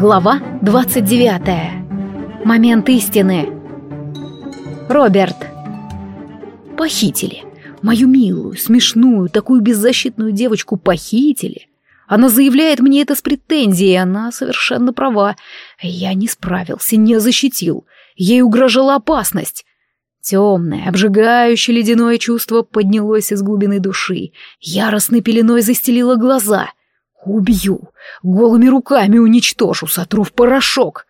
Глава 29. Момент истины. Роберт. Похитили. Мою милую, смешную, такую беззащитную девочку похитили. Она заявляет мне это с претензией, она совершенно права. Я не справился, не защитил. Ей угрожала опасность. Темное, обжигающее ледяное чувство поднялось из глубины души. Яростной пеленой застелило глаза — «Убью! Голыми руками уничтожу, сотру в порошок!»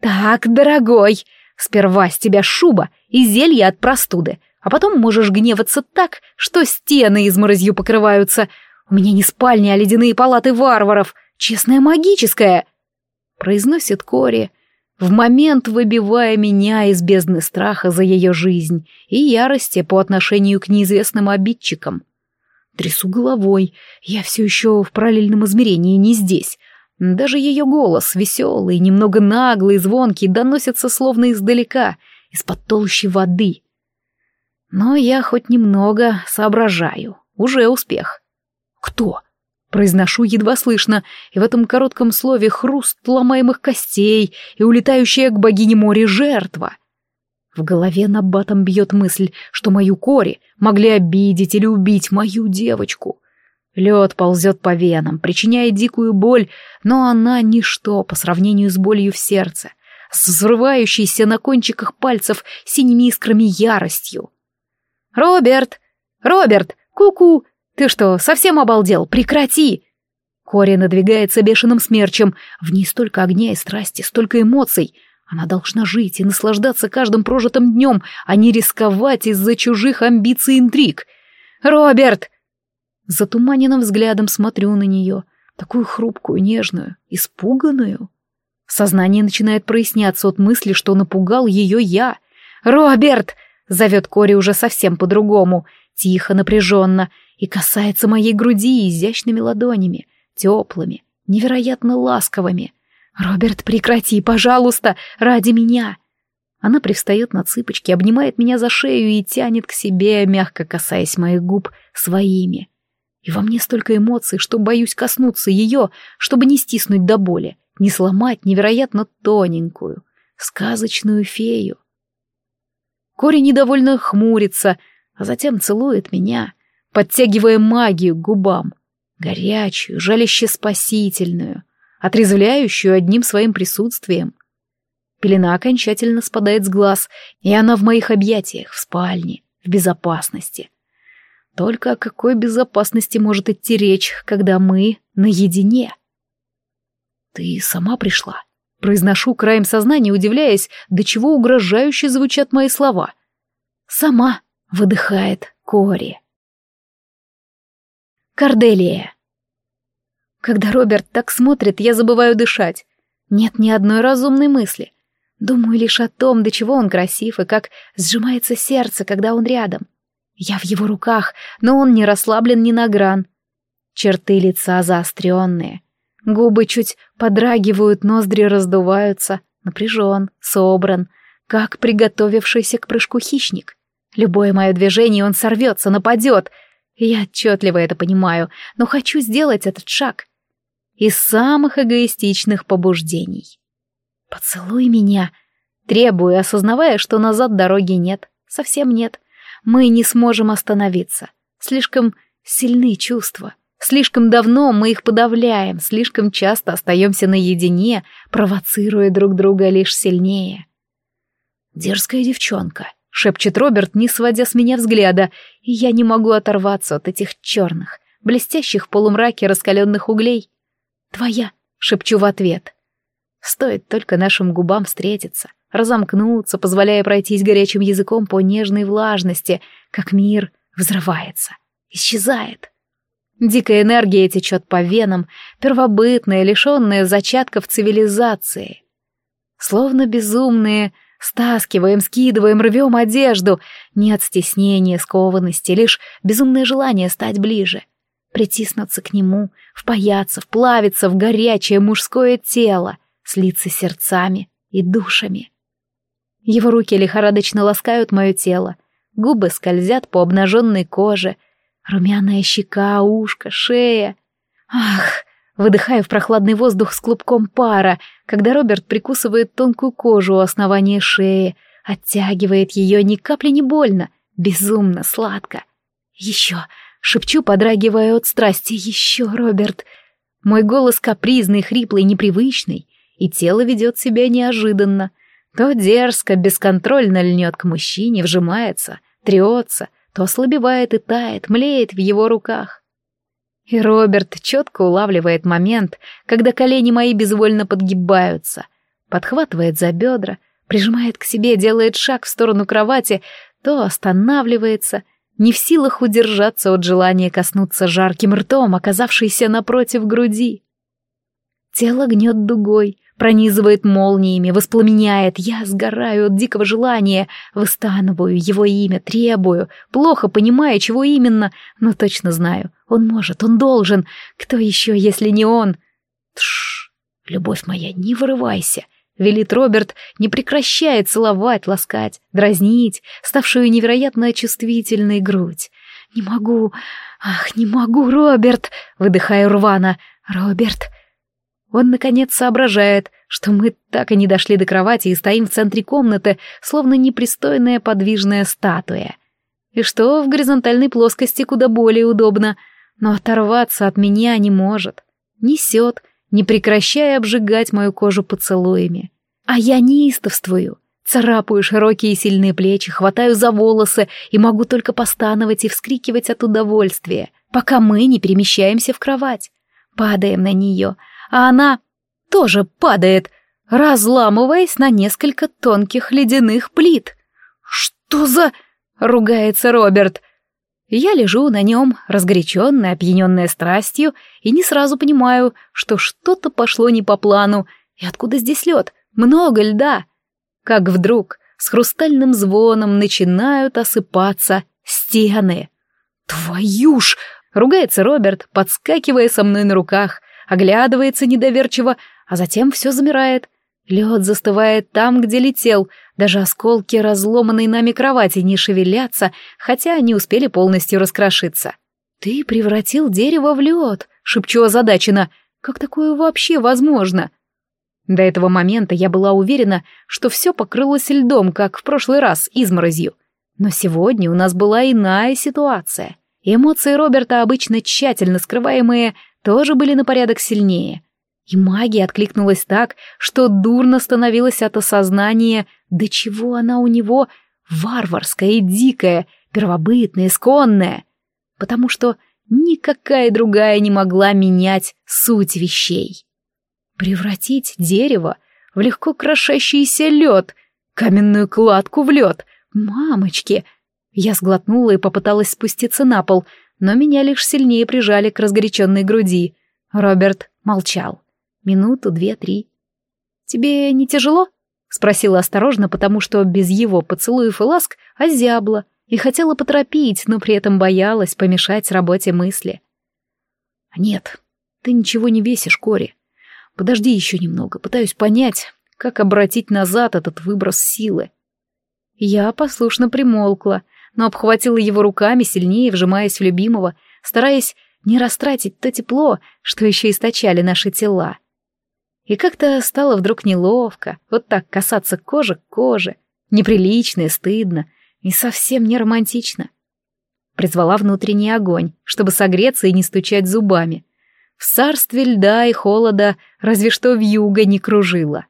«Так, дорогой, сперва с тебя шуба и зелье от простуды, а потом можешь гневаться так, что стены изморозью покрываются. У меня не спальня, а ледяные палаты варваров, честная магическая!» Произносит Кори, в момент выбивая меня из бездны страха за ее жизнь и ярости по отношению к неизвестным обидчикам. Трясу головой. Я все еще в параллельном измерении, не здесь. Даже ее голос, веселый, немного наглый, звонкий, доносится словно издалека, из-под толщи воды. Но я хоть немного соображаю. Уже успех. «Кто?» Произношу едва слышно, и в этом коротком слове хруст ломаемых костей и улетающая к богине моря жертва — в голове на батом бьет мысль, что мою Кори могли обидеть или убить мою девочку. Лед ползет по венам, причиняя дикую боль, но она ничто по сравнению с болью в сердце, с взрывающейся на кончиках пальцев синими искрами яростью. «Роберт! Роберт! Ку-ку! Ты что, совсем обалдел? Прекрати!» Кори надвигается бешеным смерчем. В ней столько огня и страсти, столько эмоций — она должна жить и наслаждаться каждым прожитым днем, а не рисковать из-за чужих амбиций и интриг. «Роберт!» Затуманенным взглядом смотрю на нее, такую хрупкую, нежную, испуганную. Сознание начинает проясняться от мысли, что напугал ее я. «Роберт!» — зовет Кори уже совсем по-другому, тихо, напряженно, и касается моей груди изящными ладонями, теплыми, невероятно ласковыми — «Роберт, прекрати, пожалуйста, ради меня!» Она привстает на цыпочки, обнимает меня за шею и тянет к себе, мягко касаясь моих губ своими. И во мне столько эмоций, что боюсь коснуться ее, чтобы не стиснуть до боли, не сломать невероятно тоненькую, сказочную фею. Кори недовольно хмурится, а затем целует меня, подтягивая магию к губам, горячую, жаляще спасительную — отрезвляющую одним своим присутствием. Пелена окончательно спадает с глаз, и она в моих объятиях, в спальне, в безопасности. Только о какой безопасности может идти речь, когда мы наедине? «Ты сама пришла», — произношу краем сознания, удивляясь, до чего угрожающе звучат мои слова. «Сама», — выдыхает Кори. Корделия. Когда Роберт так смотрит, я забываю дышать. Нет ни одной разумной мысли. Думаю лишь о том, до чего он красив и как сжимается сердце, когда он рядом. Я в его руках, но он не расслаблен ни на гран. Черты лица заостренные. Губы чуть подрагивают, ноздри раздуваются. Напряжен, собран, как приготовившийся к прыжку хищник. Любое мое движение он сорвется, нападет. Я отчетливо это понимаю, но хочу сделать этот шаг из самых эгоистичных побуждений. «Поцелуй меня!» Требую, осознавая, что назад дороги нет, совсем нет. Мы не сможем остановиться. Слишком сильны чувства. Слишком давно мы их подавляем, слишком часто остаемся наедине, провоцируя друг друга лишь сильнее. «Дерзкая девчонка», — шепчет Роберт, не сводя с меня взгляда, и я не могу оторваться от этих черных, блестящих в полумраке раскаленных углей. «Твоя!» — шепчу в ответ. Стоит только нашим губам встретиться, разомкнуться, позволяя пройтись горячим языком по нежной влажности, как мир взрывается, исчезает. Дикая энергия течет по венам, первобытная, лишенная зачатков цивилизации. Словно безумные, стаскиваем, скидываем, рвем одежду. Нет стеснения, скованности, лишь безумное желание стать ближе — Притиснуться к нему, впаяться, вплавиться в горячее мужское тело, слиться сердцами и душами. Его руки лихорадочно ласкают мое тело, губы скользят по обнаженной коже, румяная щека, ушко, шея. Ах! выдыхая в прохладный воздух с клубком пара, когда Роберт прикусывает тонкую кожу у основания шеи, оттягивает ее ни капли не больно, безумно сладко. Еще, шепчу, подрагивая от страсти. «Еще, Роберт!» Мой голос капризный, хриплый, непривычный, и тело ведет себя неожиданно. То дерзко, бесконтрольно льнет к мужчине, вжимается, трется, то ослабевает и тает, млеет в его руках. И Роберт четко улавливает момент, когда колени мои безвольно подгибаются, подхватывает за бедра, прижимает к себе, делает шаг в сторону кровати, то останавливается — не в силах удержаться от желания коснуться жарким ртом, оказавшейся напротив груди. Тело гнет дугой, пронизывает молниями, воспламеняет. Я сгораю от дикого желания, выстанываю его имя, требую, плохо понимая, чего именно, но точно знаю. Он может, он должен. Кто еще, если не он? Тш, любовь моя, не вырывайся. Велит Роберт не прекращая целовать, ласкать, дразнить ставшую невероятно чувствительной грудь. «Не могу! Ах, не могу, Роберт!» — Выдыхая рвано. «Роберт!» Он, наконец, соображает, что мы так и не дошли до кровати и стоим в центре комнаты, словно непристойная подвижная статуя. И что в горизонтальной плоскости куда более удобно, но оторваться от меня не может. Несет — не прекращая обжигать мою кожу поцелуями. А я неистовствую, царапаю широкие и сильные плечи, хватаю за волосы и могу только постановать и вскрикивать от удовольствия, пока мы не перемещаемся в кровать. Падаем на нее, а она тоже падает, разламываясь на несколько тонких ледяных плит. «Что за...» — ругается Роберт и я лежу на нем, разгоряченная, опьяненная страстью, и не сразу понимаю, что что-то пошло не по плану, и откуда здесь лед? Много льда! Как вдруг с хрустальным звоном начинают осыпаться стены. «Твою ж!» — ругается Роберт, подскакивая со мной на руках, оглядывается недоверчиво, а затем все замирает. Лед застывает там, где летел — даже осколки разломанной нами кровати не шевелятся, хотя они успели полностью раскрошиться. «Ты превратил дерево в лед», — шепчу озадаченно. «Как такое вообще возможно?» До этого момента я была уверена, что все покрылось льдом, как в прошлый раз, изморозью. Но сегодня у нас была иная ситуация. Эмоции Роберта, обычно тщательно скрываемые, тоже были на порядок сильнее. И магия откликнулась так, что дурно становилось от осознания до чего она у него варварская и дикая, первобытная, исконная? Потому что никакая другая не могла менять суть вещей. Превратить дерево в легко крошащийся лед, каменную кладку в лед. Мамочки! Я сглотнула и попыталась спуститься на пол, но меня лишь сильнее прижали к разгоряченной груди. Роберт молчал. Минуту, две, три. «Тебе не тяжело?» Спросила осторожно, потому что без его поцелуев и ласк озябла и хотела поторопить, но при этом боялась помешать работе мысли. «Нет, ты ничего не весишь, Кори. Подожди еще немного, пытаюсь понять, как обратить назад этот выброс силы». Я послушно примолкла, но обхватила его руками сильнее, вжимаясь в любимого, стараясь не растратить то тепло, что еще источали наши тела — и как-то стало вдруг неловко, вот так касаться кожи к коже. Неприлично и стыдно, и совсем не романтично. Призвала внутренний огонь, чтобы согреться и не стучать зубами. В царстве льда и холода разве что вьюга не кружила.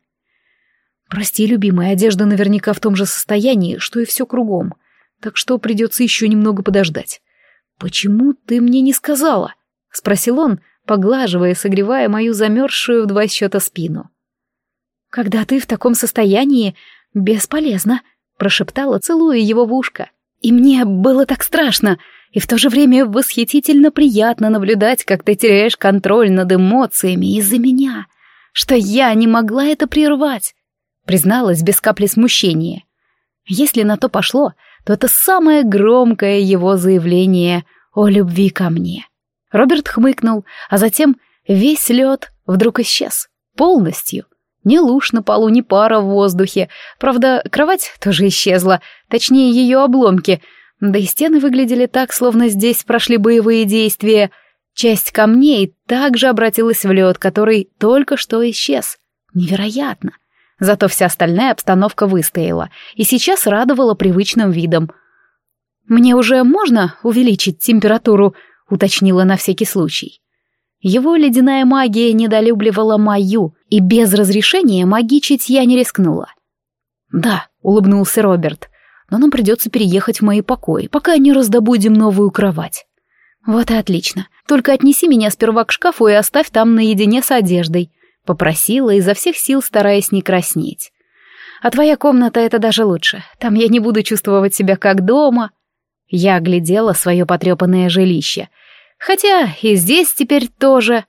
Прости, любимая, одежда наверняка в том же состоянии, что и все кругом. Так что придется еще немного подождать. «Почему ты мне не сказала?» — спросил он, поглаживая и согревая мою замерзшую в два счета спину. «Когда ты в таком состоянии, бесполезно», — прошептала, целуя его в ушко. «И мне было так страшно, и в то же время восхитительно приятно наблюдать, как ты теряешь контроль над эмоциями из-за меня, что я не могла это прервать», — призналась без капли смущения. Если на то пошло, то это самое громкое его заявление о любви ко мне. Роберт хмыкнул, а затем весь лед вдруг исчез. Полностью. Ни луж на полу, ни пара в воздухе. Правда, кровать тоже исчезла, точнее ее обломки. Да и стены выглядели так, словно здесь прошли боевые действия. Часть камней также обратилась в лед, который только что исчез. Невероятно. Зато вся остальная обстановка выстояла и сейчас радовала привычным видом. «Мне уже можно увеличить температуру?» — уточнила на всякий случай. Его ледяная магия недолюбливала мою, и без разрешения магичить я не рискнула. «Да», — улыбнулся Роберт, — «но нам придется переехать в мои покои, пока не раздобудем новую кровать». «Вот и отлично. Только отнеси меня сперва к шкафу и оставь там наедине с одеждой», — попросила, изо всех сил стараясь не краснеть. «А твоя комната — это даже лучше. Там я не буду чувствовать себя как дома, я оглядела свое потрепанное жилище. Хотя и здесь теперь тоже.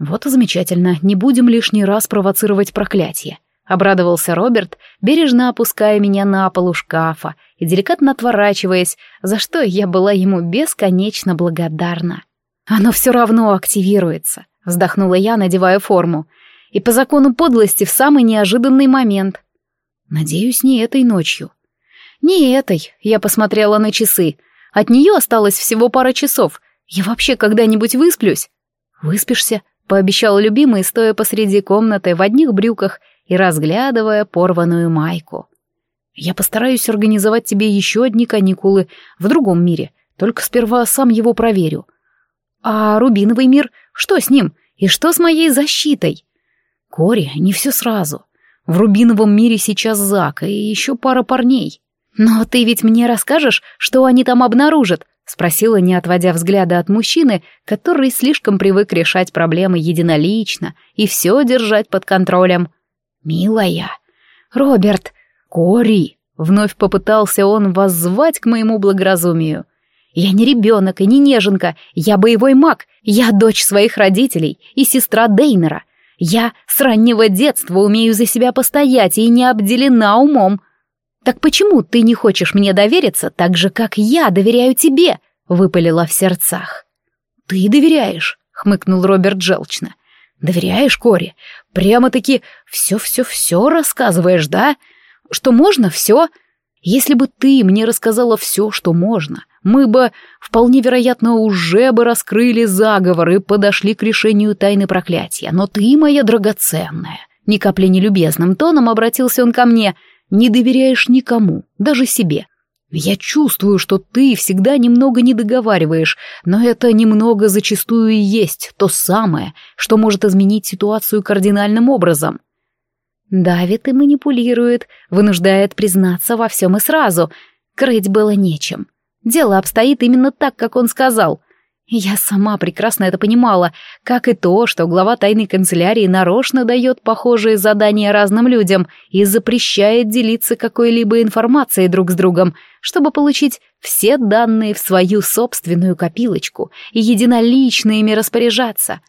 Вот и замечательно, не будем лишний раз провоцировать проклятие. Обрадовался Роберт, бережно опуская меня на пол шкафа и деликатно отворачиваясь, за что я была ему бесконечно благодарна. «Оно все равно активируется», — вздохнула я, надевая форму. «И по закону подлости в самый неожиданный момент». «Надеюсь, не этой ночью», не этой, я посмотрела на часы. От нее осталось всего пара часов. Я вообще когда-нибудь высплюсь? Выспишься, пообещал любимый, стоя посреди комнаты в одних брюках и разглядывая порванную майку. Я постараюсь организовать тебе еще одни каникулы в другом мире, только сперва сам его проверю. А рубиновый мир, что с ним? И что с моей защитой? Кори, не все сразу. В рубиновом мире сейчас Зак и еще пара парней. «Но ты ведь мне расскажешь, что они там обнаружат?» — спросила, не отводя взгляда от мужчины, который слишком привык решать проблемы единолично и все держать под контролем. «Милая! Роберт! Кори!» — вновь попытался он воззвать к моему благоразумию. «Я не ребенок и не неженка, я боевой маг, я дочь своих родителей и сестра Дейнера. Я с раннего детства умею за себя постоять и не обделена умом». «Так почему ты не хочешь мне довериться так же, как я доверяю тебе?» — выпалила в сердцах. «Ты доверяешь», — хмыкнул Роберт желчно. «Доверяешь, Кори? Прямо-таки все-все-все рассказываешь, да? Что можно все? Если бы ты мне рассказала все, что можно, мы бы, вполне вероятно, уже бы раскрыли заговор и подошли к решению тайны проклятия. Но ты моя драгоценная». Ни капли не любезным тоном обратился он ко мне — не доверяешь никому, даже себе. Я чувствую, что ты всегда немного не договариваешь, но это немного зачастую и есть то самое, что может изменить ситуацию кардинальным образом. Давит и манипулирует, вынуждает признаться во всем и сразу. Крыть было нечем. Дело обстоит именно так, как он сказал — я сама прекрасно это понимала, как и то, что глава тайной канцелярии нарочно дает похожие задания разным людям и запрещает делиться какой-либо информацией друг с другом, чтобы получить все данные в свою собственную копилочку и единолично ими распоряжаться.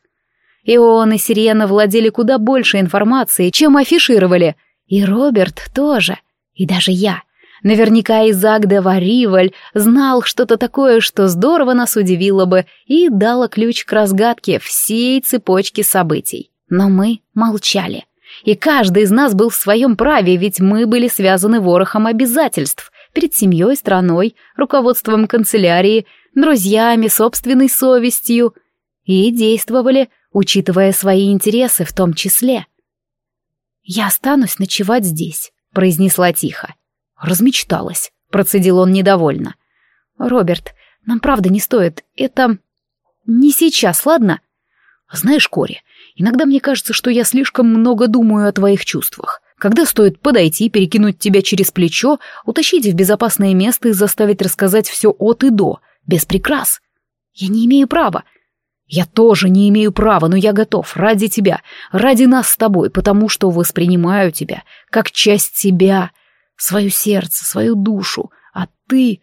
Ион и Сирена владели куда больше информации, чем афишировали, и Роберт тоже, и даже я — Наверняка и Загдева Риваль знал что-то такое, что здорово нас удивило бы и дало ключ к разгадке всей цепочки событий. Но мы молчали. И каждый из нас был в своем праве, ведь мы были связаны ворохом обязательств перед семьей, страной, руководством канцелярии, друзьями, собственной совестью. И действовали, учитывая свои интересы в том числе. «Я останусь ночевать здесь», — произнесла тихо. Размечталась, процедил он недовольно. Роберт, нам правда не стоит. Это не сейчас, ладно? Знаешь, Кори, иногда мне кажется, что я слишком много думаю о твоих чувствах. Когда стоит подойти, перекинуть тебя через плечо, утащить в безопасное место и заставить рассказать все от и до, без прикрас. Я не имею права. Я тоже не имею права, но я готов ради тебя, ради нас с тобой, потому что воспринимаю тебя как часть себя, — свое сердце, свою душу, а ты...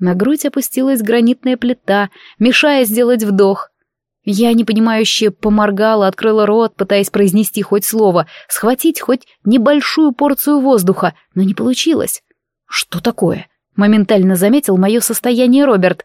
На грудь опустилась гранитная плита, мешая сделать вдох. Я непонимающе поморгала, открыла рот, пытаясь произнести хоть слово, схватить хоть небольшую порцию воздуха, но не получилось. «Что такое?» — моментально заметил мое состояние Роберт.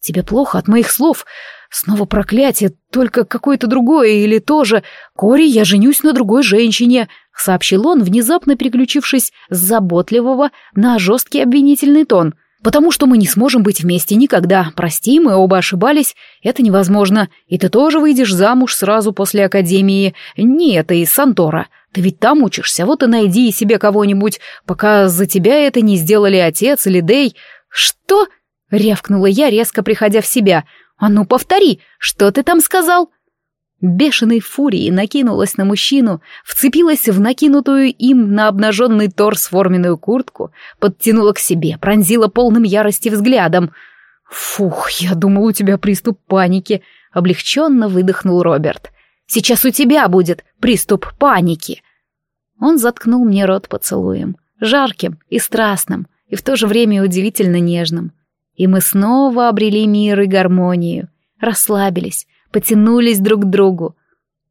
«Тебе плохо от моих слов?» Снова проклятие, только какое-то другое или тоже. Кори, я женюсь на другой женщине, сообщил он, внезапно переключившись с заботливого на жесткий обвинительный тон. Потому что мы не сможем быть вместе никогда. Прости, мы оба ошибались, это невозможно. И ты тоже выйдешь замуж сразу после академии. Нет, это из Сантора. Ты ведь там учишься, вот и найди себе кого-нибудь, пока за тебя это не сделали отец или Дей. Что? рявкнула я, резко приходя в себя. «А ну, повтори, что ты там сказал?» Бешеной фурией накинулась на мужчину, вцепилась в накинутую им на обнаженный торс форменную куртку, подтянула к себе, пронзила полным ярости взглядом. «Фух, я думал, у тебя приступ паники», — облегченно выдохнул Роберт. «Сейчас у тебя будет приступ паники». Он заткнул мне рот поцелуем, жарким и страстным, и в то же время удивительно нежным и мы снова обрели мир и гармонию, расслабились, потянулись друг к другу.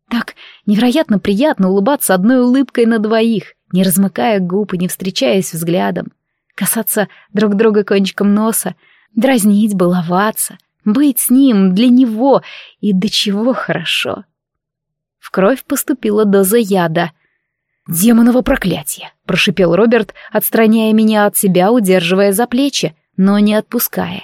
Так невероятно приятно улыбаться одной улыбкой на двоих, не размыкая губ и не встречаясь взглядом, касаться друг друга кончиком носа, дразнить, баловаться, быть с ним, для него, и до чего хорошо. В кровь поступила доза яда. «Демоново проклятие!» — прошипел Роберт, отстраняя меня от себя, удерживая за плечи но не отпуская.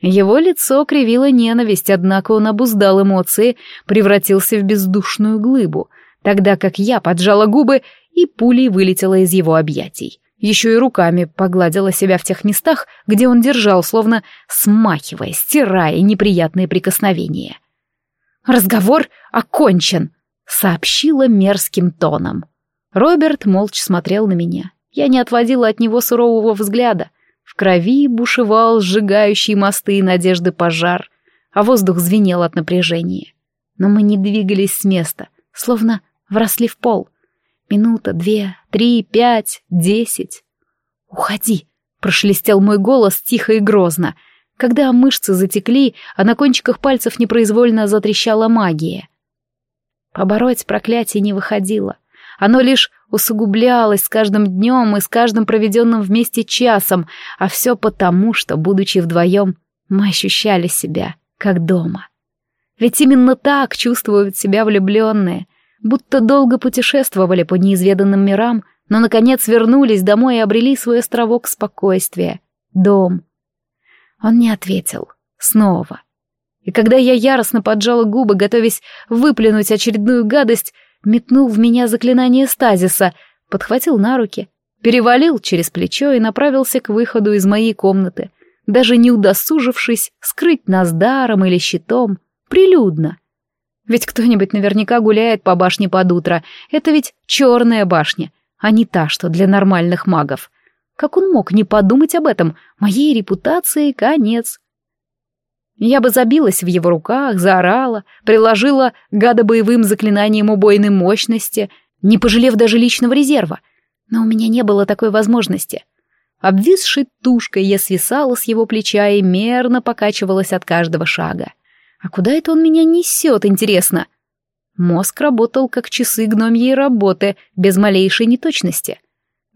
Его лицо кривило ненависть, однако он обуздал эмоции, превратился в бездушную глыбу, тогда как я поджала губы и пулей вылетела из его объятий. Еще и руками погладила себя в тех местах, где он держал, словно смахивая, стирая неприятные прикосновения. «Разговор окончен», — сообщила мерзким тоном. Роберт молча смотрел на меня. Я не отводила от него сурового взгляда. В крови бушевал сжигающий мосты и надежды пожар, а воздух звенел от напряжения. Но мы не двигались с места, словно вросли в пол. Минута, две, три, пять, десять. «Уходи!» — прошлестел мой голос тихо и грозно — когда мышцы затекли, а на кончиках пальцев непроизвольно затрещала магия. Побороть проклятие не выходило. Оно лишь усугублялось с каждым днем и с каждым проведенным вместе часом, а все потому, что, будучи вдвоем, мы ощущали себя как дома. Ведь именно так чувствуют себя влюбленные, будто долго путешествовали по неизведанным мирам, но, наконец, вернулись домой и обрели свой островок спокойствия. Дом. Он не ответил. Снова. И когда я яростно поджала губы, готовясь выплюнуть очередную гадость, метнул в меня заклинание стазиса, подхватил на руки, перевалил через плечо и направился к выходу из моей комнаты, даже не удосужившись скрыть нас даром или щитом, прилюдно. Ведь кто-нибудь наверняка гуляет по башне под утро, это ведь черная башня, а не та, что для нормальных магов. Как он мог не подумать об этом? Моей репутации конец. Я бы забилась в его руках, заорала, приложила гада боевым заклинанием убойной мощности, не пожалев даже личного резерва. Но у меня не было такой возможности. Обвисшей тушкой я свисала с его плеча и мерно покачивалась от каждого шага. А куда это он меня несет, интересно? Мозг работал как часы гномьей работы, без малейшей неточности.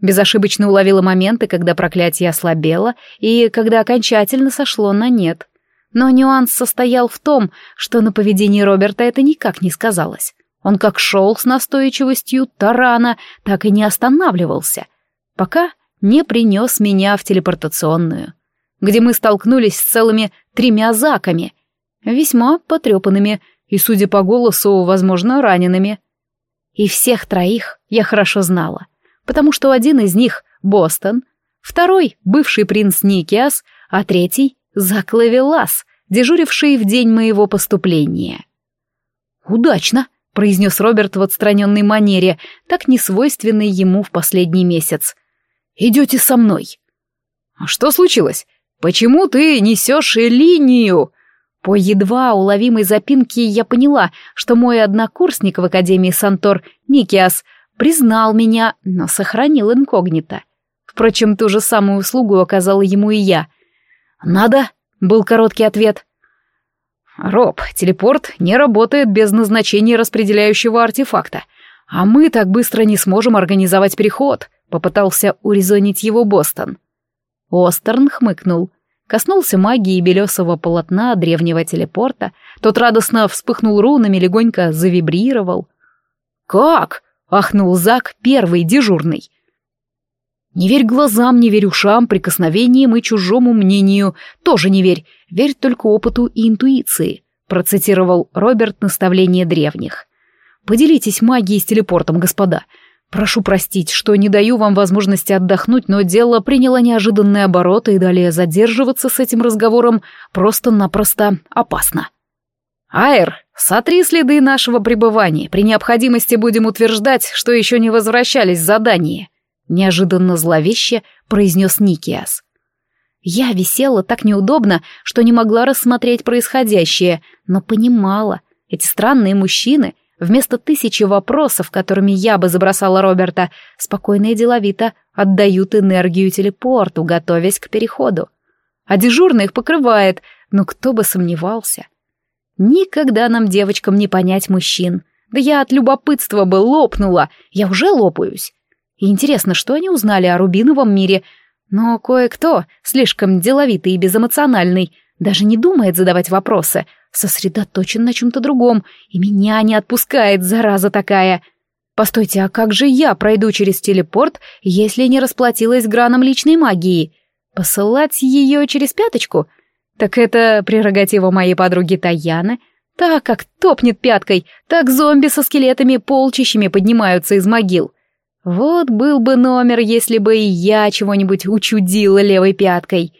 Безошибочно уловила моменты, когда проклятие ослабело и когда окончательно сошло на нет. Но нюанс состоял в том, что на поведении Роберта это никак не сказалось. Он как шел с настойчивостью тарана, так и не останавливался, пока не принес меня в телепортационную, где мы столкнулись с целыми тремя заками, весьма потрепанными и, судя по голосу, возможно, ранеными. И всех троих я хорошо знала, потому что один из них — Бостон, второй — бывший принц Никиас, а третий Заклэви Лас, дежуривший в день моего поступления. «Удачно», — произнес Роберт в отстраненной манере, так несвойственной ему в последний месяц. «Идете со мной». «А что случилось? Почему ты несешь линию?» По едва уловимой запинке я поняла, что мой однокурсник в Академии Сантор, Никиас, признал меня, но сохранил инкогнито. Впрочем, ту же самую услугу оказала ему и я — «Надо?» — был короткий ответ. «Роб, телепорт не работает без назначения распределяющего артефакта, а мы так быстро не сможем организовать переход», — попытался урезонить его Бостон. Остерн хмыкнул, коснулся магии белесого полотна древнего телепорта, тот радостно вспыхнул рунами, легонько завибрировал. «Как?» — ахнул Зак, первый дежурный. Не верь глазам, не верь ушам, прикосновениям и чужому мнению. Тоже не верь. Верь только опыту и интуиции», — процитировал Роберт наставление древних. «Поделитесь магией с телепортом, господа. Прошу простить, что не даю вам возможности отдохнуть, но дело приняло неожиданные обороты, и далее задерживаться с этим разговором просто-напросто опасно». «Айр, сотри следы нашего пребывания. При необходимости будем утверждать, что еще не возвращались с задания», неожиданно зловеще произнес Никиас. Я висела так неудобно, что не могла рассмотреть происходящее, но понимала, эти странные мужчины вместо тысячи вопросов, которыми я бы забросала Роберта, спокойно и деловито отдают энергию телепорту, готовясь к переходу. А дежурный их покрывает, но кто бы сомневался. Никогда нам, девочкам, не понять мужчин. Да я от любопытства бы лопнула, я уже лопаюсь. И интересно, что они узнали о рубиновом мире. Но кое-кто, слишком деловитый и безэмоциональный, даже не думает задавать вопросы, сосредоточен на чем-то другом, и меня не отпускает, зараза такая. Постойте, а как же я пройду через телепорт, если не расплатилась граном личной магии? Посылать ее через пяточку? Так это прерогатива моей подруги Таяны. Так как топнет пяткой, так зомби со скелетами полчищами поднимаются из могил. Вот был бы номер, если бы и я чего-нибудь учудила левой пяткой.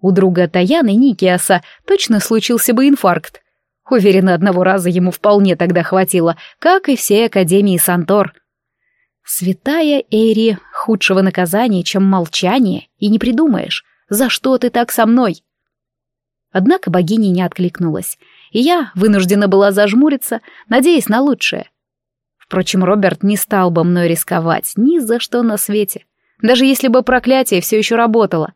У друга Таяны Никиаса точно случился бы инфаркт. Уверена, одного раза ему вполне тогда хватило, как и всей Академии Сантор. Святая Эри, худшего наказания, чем молчание, и не придумаешь. За что ты так со мной? Однако богиня не откликнулась, и я вынуждена была зажмуриться, надеясь на лучшее. Впрочем, Роберт не стал бы мной рисковать ни за что на свете, даже если бы проклятие все еще работало.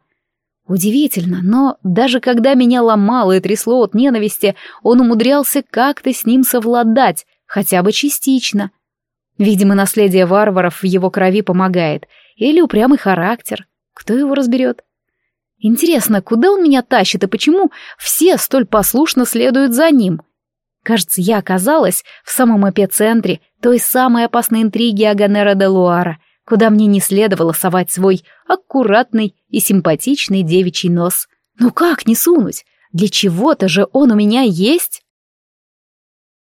Удивительно, но даже когда меня ломало и трясло от ненависти, он умудрялся как-то с ним совладать, хотя бы частично. Видимо, наследие варваров в его крови помогает, или упрямый характер, кто его разберет. Интересно, куда он меня тащит и почему все столь послушно следуют за ним, Кажется, я оказалась в самом эпицентре той самой опасной интриги Аганера де Луара, куда мне не следовало совать свой аккуратный и симпатичный девичий нос. Ну как не сунуть? Для чего-то же он у меня есть?